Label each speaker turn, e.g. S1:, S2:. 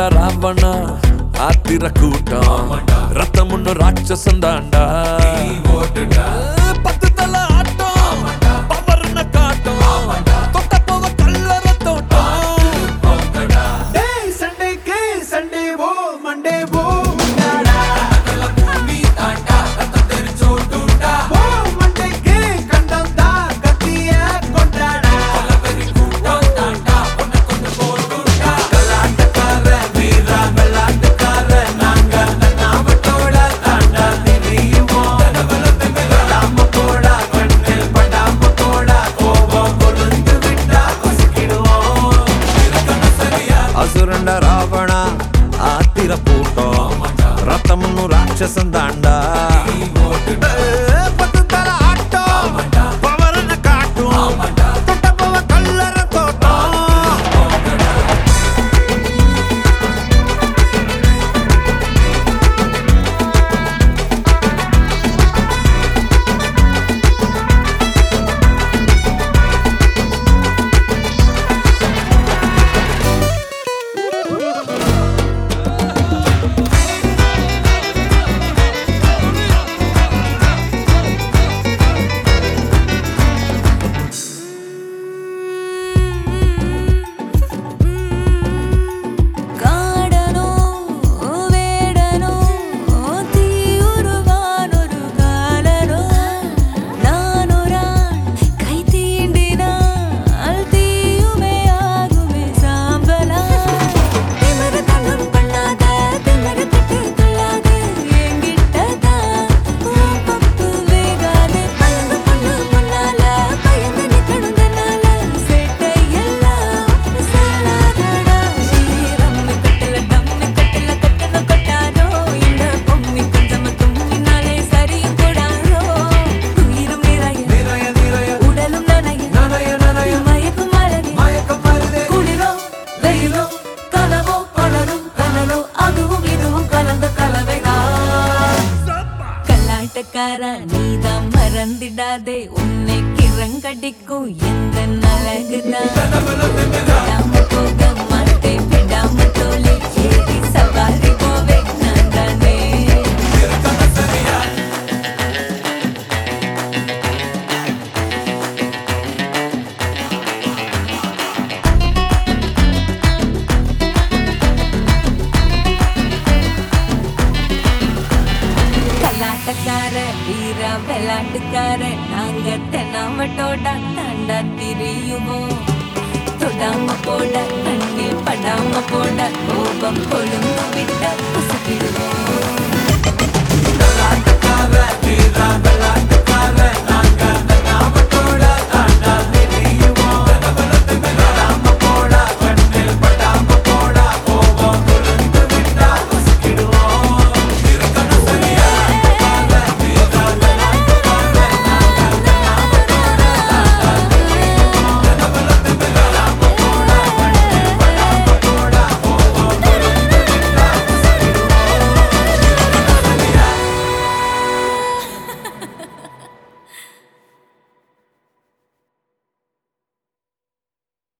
S1: தாண்டா ராவணா ஆத்திர கூட்டம். ரத்தம் ஒண்ணு ராட்சசம் தாண்டா. பத்து
S2: ராட்சசந்தாண்டா. பணக்கார நீதான் மறந்திடாதே உன்னை கிரங்கடிக்கும் எந்த அழகுதான் போக ஆட்டக்கார வீரா விளையாட்டுக்கார நாங்க தென்னாவட்டோட தாண்டா திரியுவோம். தொடாம போட கண்ணில் படாம போட கோபம் கொழுந்து விட்ட புசுகிடுவோம்